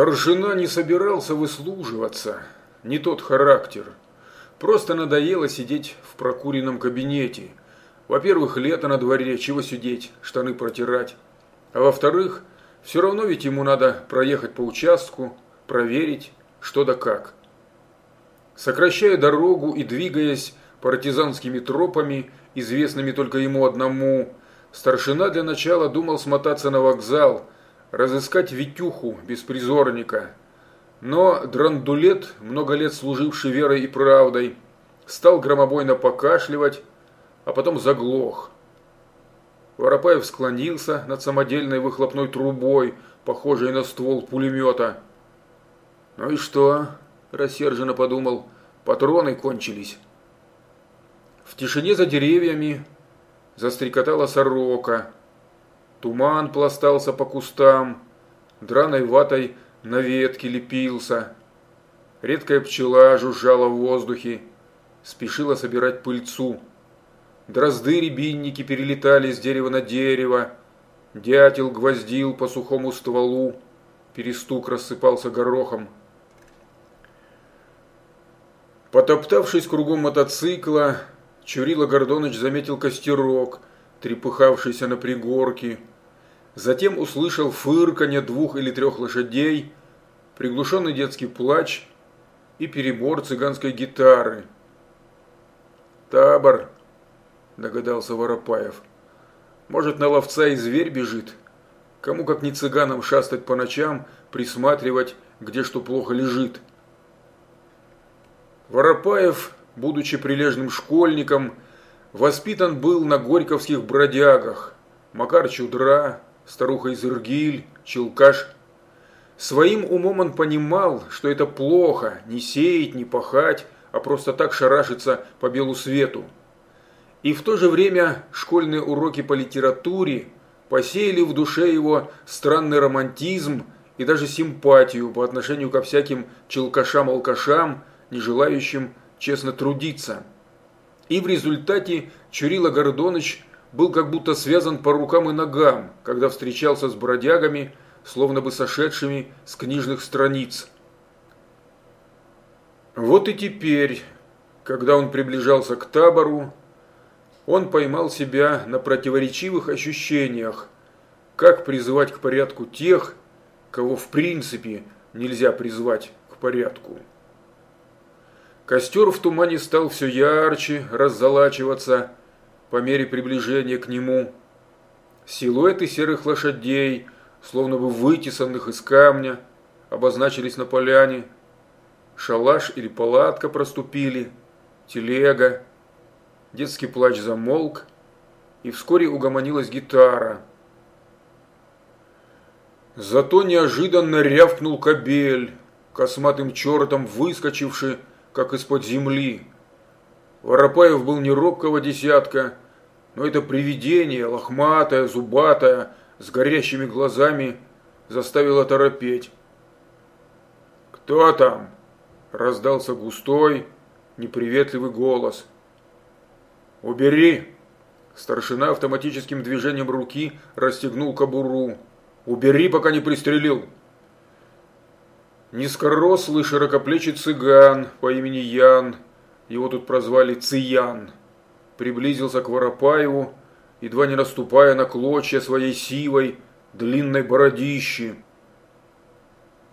Старшина не собирался выслуживаться, не тот характер. Просто надоело сидеть в прокуренном кабинете. Во-первых, лето на дворе, чего сидеть, штаны протирать. А во-вторых, все равно ведь ему надо проехать по участку, проверить, что да как. Сокращая дорогу и двигаясь партизанскими тропами, известными только ему одному, старшина для начала думал смотаться на вокзал, разыскать Витюху, беспризорника. Но Драндулет, много лет служивший верой и правдой, стал громобойно покашливать, а потом заглох. Воропаев склонился над самодельной выхлопной трубой, похожей на ствол пулемета. «Ну и что?» – рассерженно подумал. «Патроны кончились». В тишине за деревьями застрекотала сорока. Туман пластался по кустам, драной ватой на ветке лепился. Редкая пчела жужжала в воздухе, спешила собирать пыльцу. Дрозды-рябинники перелетали с дерева на дерево, дятел гвоздил по сухому стволу, перестук рассыпался горохом. Потоптавшись кругом мотоцикла, Чурила Гордоныч заметил костерок, трепыхавшийся на пригорке. Затем услышал фырканье двух или трех лошадей, приглушенный детский плач и перебор цыганской гитары. «Табор», – догадался Воропаев. «Может, на ловца и зверь бежит? Кому, как не цыганам, шастать по ночам, присматривать, где что плохо лежит?» Воропаев будучи прилежным школьником, воспитан был на горьковских бродягах. Макар Чудра, старуха Изыргиль, Челкаш. Своим умом он понимал, что это плохо, не сеять, не пахать, а просто так шарашиться по белу свету. И в то же время школьные уроки по литературе посеяли в душе его странный романтизм и даже симпатию по отношению ко всяким челкашам-алкашам, не желающим честно трудиться. И в результате Чурила Гордоныч был как будто связан по рукам и ногам, когда встречался с бродягами, словно бы сошедшими с книжных страниц. Вот и теперь, когда он приближался к табору, он поймал себя на противоречивых ощущениях, как призывать к порядку тех, кого в принципе нельзя призвать к порядку. Костер в тумане стал все ярче раззолачиваться по мере приближения к нему. Силуэты серых лошадей, словно бы вытесанных из камня, обозначились на поляне. Шалаш или палатка проступили, телега. Детский плач замолк, и вскоре угомонилась гитара. Зато неожиданно рявкнул кобель, косматым чертом выскочивший как из-под земли. Воропаев был не робкого десятка, но это привидение, лохматое, зубатое, с горящими глазами, заставило торопеть. «Кто там?» – раздался густой, неприветливый голос. «Убери!» Старшина автоматическим движением руки расстегнул кобуру. «Убери, пока не пристрелил!» Низкорослый широкоплечий цыган по имени Ян, его тут прозвали Циян, приблизился к Воропаеву, едва не наступая на клочья своей сивой, длинной бородищи.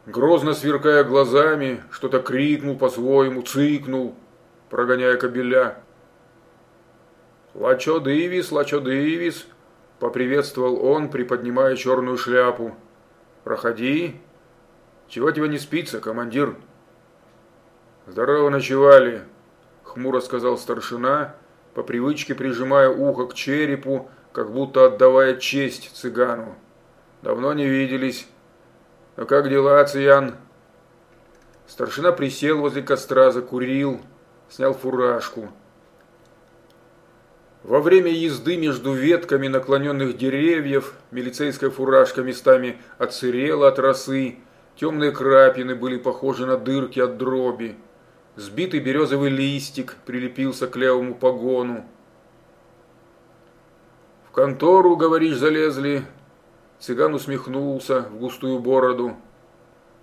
Грозно сверкая глазами, что-то крикнул по-своему, цыкнул, прогоняя кобеля. «Лачо Дивис, Лачо Дивис!» – поприветствовал он, приподнимая черную шляпу. «Проходи, чего тебе не спится, командир? Здорово ночевали, хмуро сказал старшина, по привычке прижимая ухо к черепу, как будто отдавая честь цыгану. Давно не виделись. Ну как дела, Циян? Старшина присел возле костра, закурил, снял фуражку. Во время езды между ветками наклоненных деревьев милицейская фуражка местами отсырела от росы, Темные крапины были похожи на дырки от дроби. Сбитый березовый листик прилепился к левому погону. «В контору, говоришь, залезли?» Цыган усмехнулся в густую бороду.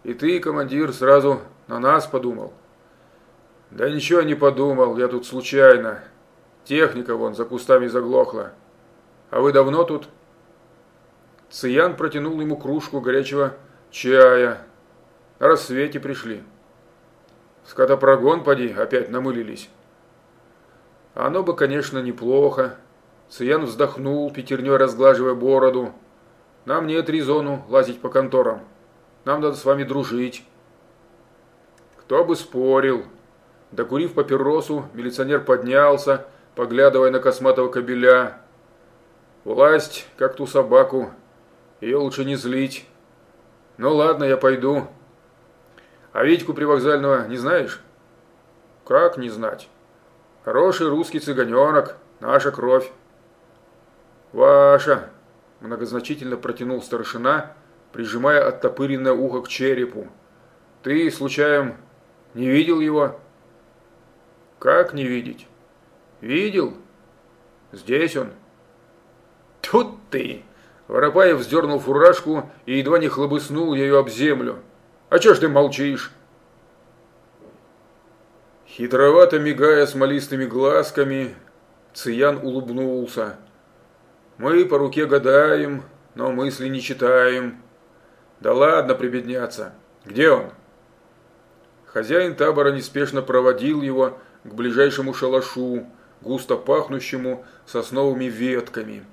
И ты, командир, сразу на нас подумал. Да ничего не подумал, я тут случайно. Техника вон за кустами заглохла. А вы давно тут? Циян протянул ему кружку горячего чая. На рассвете пришли. Скотопрогон, поди, опять намылились. Оно бы, конечно, неплохо. Циян вздохнул, пятерней разглаживая бороду. Нам нет резону лазить по конторам. Нам надо с вами дружить. Кто бы спорил. Докурив папиросу, милиционер поднялся, поглядывая на косматого кобеля. Власть, как ту собаку. Ее лучше не злить. Ну ладно, я пойду. А Витьку привокзального не знаешь? Как не знать? Хороший русский цыганенок, наша кровь. Ваша, многозначительно протянул старшина, прижимая оттопыренное ухо к черепу. Ты, случаем, не видел его? Как не видеть? Видел? Здесь он. Тут ты! Воропаев вздернул фуражку и едва не хлобыснул ее об землю. А чё ж ты молчишь? Хитровато мигая смолистыми глазками, Циян улыбнулся. Мы по руке гадаем, но мысли не читаем. Да ладно прибедняться. Где он? Хозяин табора неспешно проводил его к ближайшему шалашу, густо пахнущему сосновыми ветками.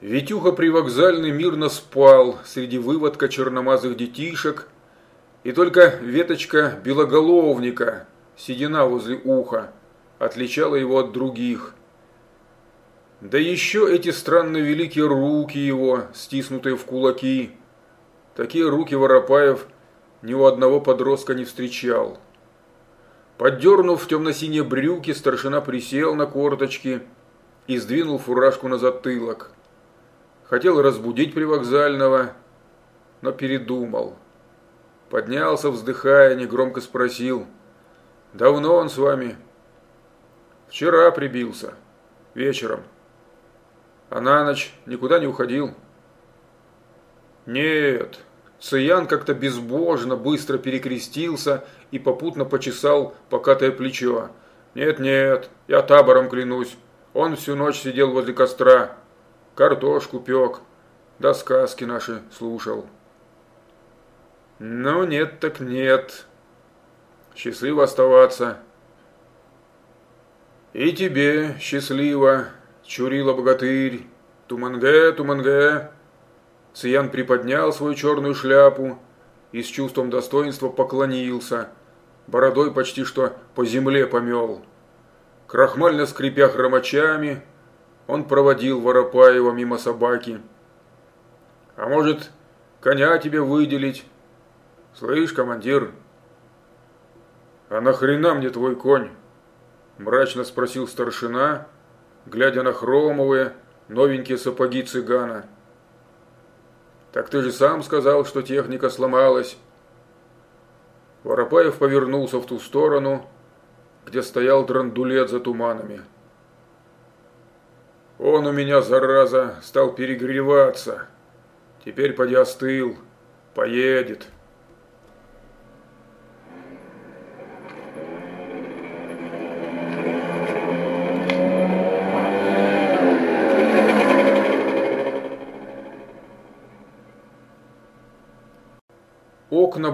Витюха привокзальный мирно спал среди выводка черномазых детишек, и только веточка белоголовника, седина возле уха, отличала его от других – да еще эти странно великие руки его, стиснутые в кулаки. Такие руки Воропаев ни у одного подростка не встречал. Поддернув темно-синие брюки, старшина присел на корточки и сдвинул фуражку на затылок. Хотел разбудить привокзального, но передумал. Поднялся, вздыхая, негромко спросил. «Давно он с вами?» «Вчера прибился. Вечером». А на ночь никуда не уходил? Нет. Циян как-то безбожно быстро перекрестился и попутно почесал покатое плечо. Нет-нет, я табором клянусь. Он всю ночь сидел возле костра, картошку пек, да сказки наши слушал. Ну нет так нет. Счастливо оставаться. И тебе счастливо. Чурила богатырь, туманге, туманге. Циян приподнял свою черную шляпу и с чувством достоинства поклонился, бородой почти что по земле помел. Крахмально скрипя хромачами, он проводил Воропаева мимо собаки. «А может, коня тебе выделить?» «Слышь, командир?» «А нахрена мне твой конь?» Мрачно спросил старшина, глядя на хромовые, новенькие сапоги цыгана. «Так ты же сам сказал, что техника сломалась». Воропаев повернулся в ту сторону, где стоял драндулет за туманами. «Он у меня, зараза, стал перегреваться. Теперь поди остыл, поедет». окна